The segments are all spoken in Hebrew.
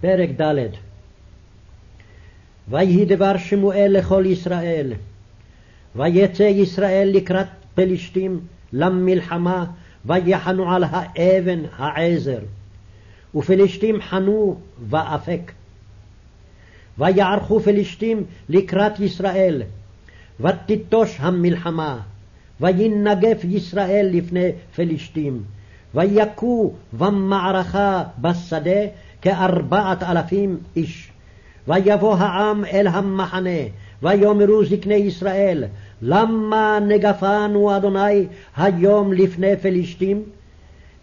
פרק ד' ויהי דבר שמואל לכל ישראל, ויצא ישראל לקראת פלישתים למלחמה, ויחנו על האבן העזר, ופלישתים חנו באפק. ויערכו פלישתים לקראת ישראל, ותיטוש המלחמה, וינגף ישראל לפני פלישתים, ויכו במערכה בשדה כארבעת אלפים איש. ויבוא העם אל המחנה, ויאמרו זקני ישראל, למה נגפנו אדוני היום לפני פלישתים?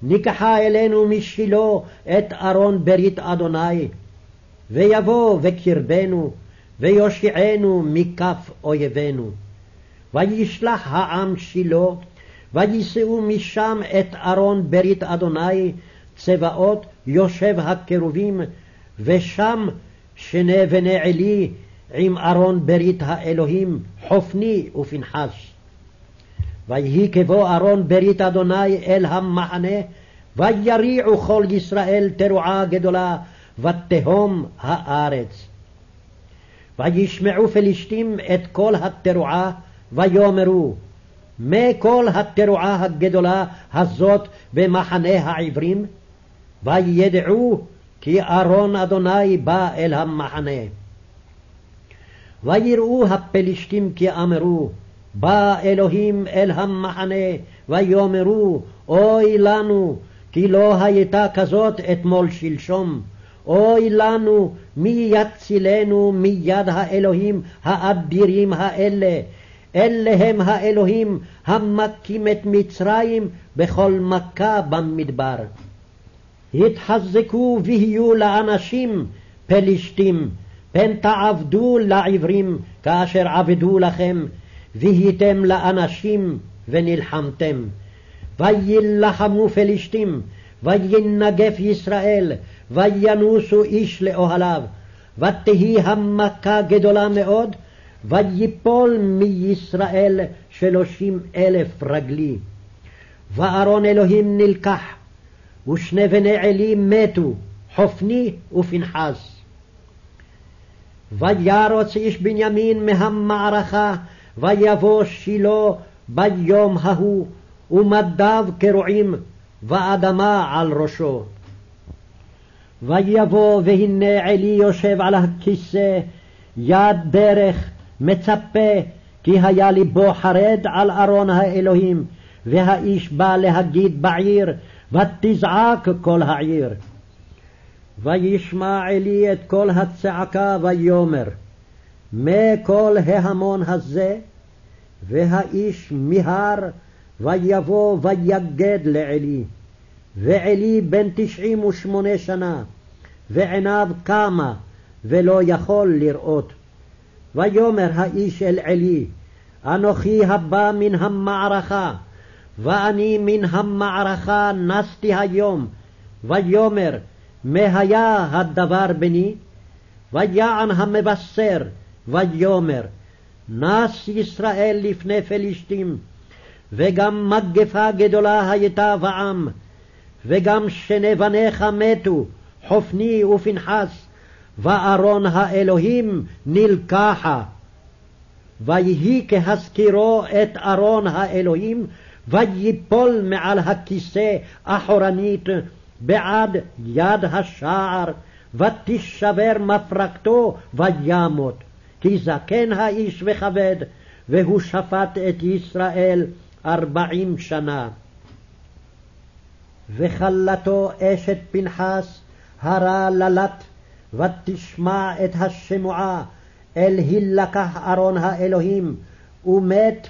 ניקחה אלינו משילה את ארון ברית אדוני, ויבוא בקרבנו, ויושיענו מכף אויבינו. וישלח העם שילה, ויישאו משם את ארון ברית אדוני צבאות יושב הכרובים, ושם שני בני עלי עם ארון ברית האלוהים, חופני ופנחס. ויהי כבוא ארון ברית אדוני אל המחנה, ויריעו כל ישראל תרועה גדולה, ותהום הארץ. וישמעו פלישתים את כל התרועה, ויאמרו, מה כל התרועה הגדולה הזאת במחנה העברים? וידעו כי ארון אדוני בא אל המחנה. ויראו הפלישתים כי אמרו, בא אלוהים אל המחנה, ויאמרו, אוי לנו, כי לא הייתה כזאת אתמול שלשום. אוי לנו, מי יצילנו מיד האלוהים האדירים האלה? אלה הם האלוהים המכים את מצרים בכל מכה במדבר. התחזקו ויהיו לאנשים פלישתים, פן תעבדו לעברים כאשר עבדו לכם, והייתם לאנשים ונלחמתם. ויילחמו פלישתים, וינגף ישראל, וינוסו איש לאוהליו, ותהי המכה גדולה מאוד, ויפול מישראל שלושים אלף רגלי. וארון אלוהים נלקח, ושני בני עלי מתו, חופני ופנחס. וירוץ איש בנימין מהמערכה, ויבוא שילה ביום ההוא, ומדיו כרועים, ואדמה על ראשו. ויבוא והנה עלי יושב על הכיסא, יד דרך, מצפה, כי היה ליבו חרד על ארון האלוהים, והאיש בא להגיד בעיר, ותזעק כל העיר. וישמע עלי את כל הצעקה ויאמר, מה כל ההמון הזה? והאיש מיהר, ויבוא ויגד לעלי. ועלי בן תשעים ושמונה שנה, ועיניו קמה, ולא יכול לראות. ויאמר האיש אל עלי, אנוכי הבא מן המערכה, ואני מן המערכה נסתי היום, ויאמר, מה היה הדבר בני? ויען המבשר, ויאמר, נס ישראל לפני פלישתים, וגם מגפה גדולה הייתה בעם, וגם שני בניך מתו, חופני ופנחס, וארון האלוהים נלקחה. ויהי כהזכירו את ארון האלוהים, ויפול מעל הכיסא אחורנית בעד יד השער, ותישבר מפרקתו וימות. כי זקן האיש וכבד, והוא שפט את ישראל ארבעים שנה. וכלתו אשת פנחס הרה ללט, ותשמע את השמועה אל הילקח ארון האלוהים, ומת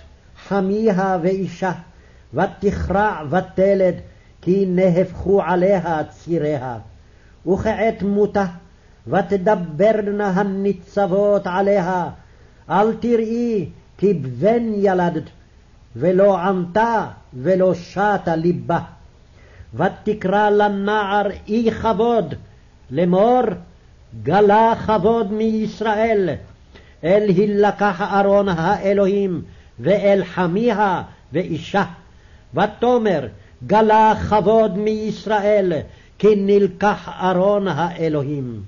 חמיה ואישה, ותכרע ותלד, כי נהפכו עליה ציריה. וכעת מותה, ותדברנה הניצבות עליה, אל תראי כי בן ילדת, ולא ענתה ולא שתה ליבה. ותקרא לנער אי כבוד, לאמור גלה כבוד מישראל, אל הילקח ארון האלוהים, ואל חמיה ואישה. ותאמר גלה כבוד מישראל, כי נלקח ארון האלוהים.